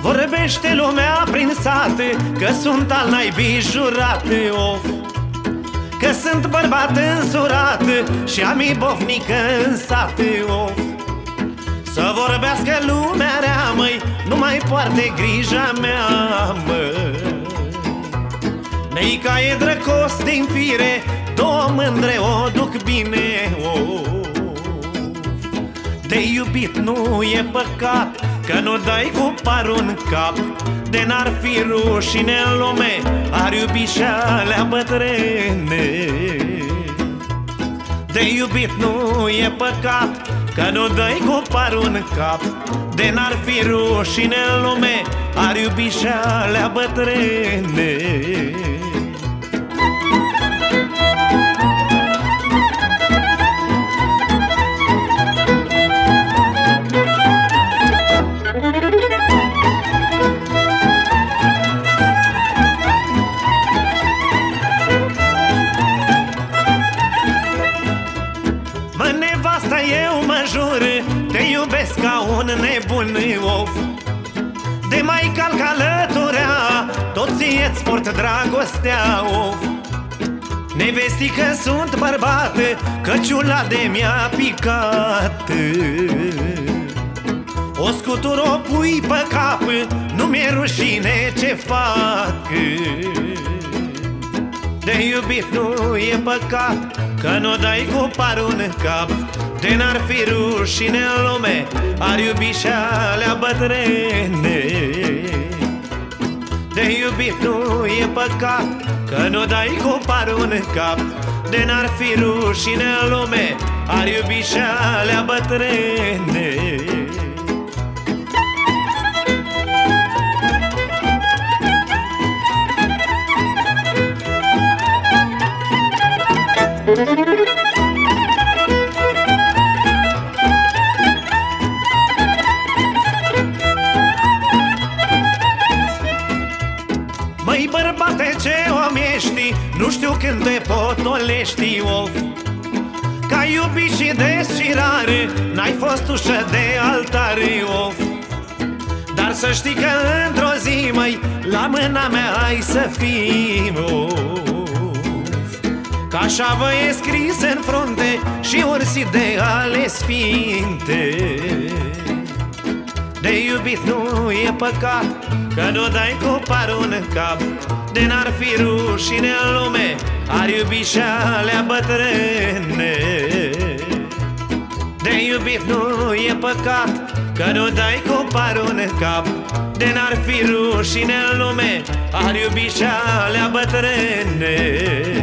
Vorbește lumea prin sate Că sunt al naibii jurate of. Că sunt bărbat însurat Și am bovnică în sate of. Să vorbească lumea rea măi Nu mai poarte grija mea măi Neica e drăcost din fire Două mândre o duc bine of. De iubit nu e păcat Că nu dai cu parul în cap. De n-ar fi rușine în lume Ar iubi și alea bătrâne. De iubit nu e păcat Că nu dai cu parul în cap. De n-ar fi rușine în lume Ar iubi și alea bătrâne iubesc ca un nebun of. De mai calc alăturea Toți îți port dragostea of. Nevestică sunt bărbat Căciula de mi-a picat. O scutur o pui pe cap Nu mi-e rușine ce fac De iubit nu e păcat Că nu dai cu parul în cap. De n-ar fi rușine în lume Ar iubi și alea bătrâne. De iubit nu e păcat Că nu dai cu parul în cap. De n-ar fi rușine în lume Ar iubi și alea bătrâne Măi bărbate ce om ești? Nu știu când te potolești of. Ca iubi și descirare N-ai fost ușă de altare of. Dar să știi că într-o zi, măi La mâna mea ai să fii of Că așa vă e scris în frunte Și ursi de ale sfinte De iubit nu e păcat Că nu dai cu parul în cap. De n-ar fi rușine în lume Ar iubi și alea bătrâne. De iubit nu e păcat Că nu dai cu parul în cap. De n-ar fi rușine în lume Ar iubi și alea bătrâne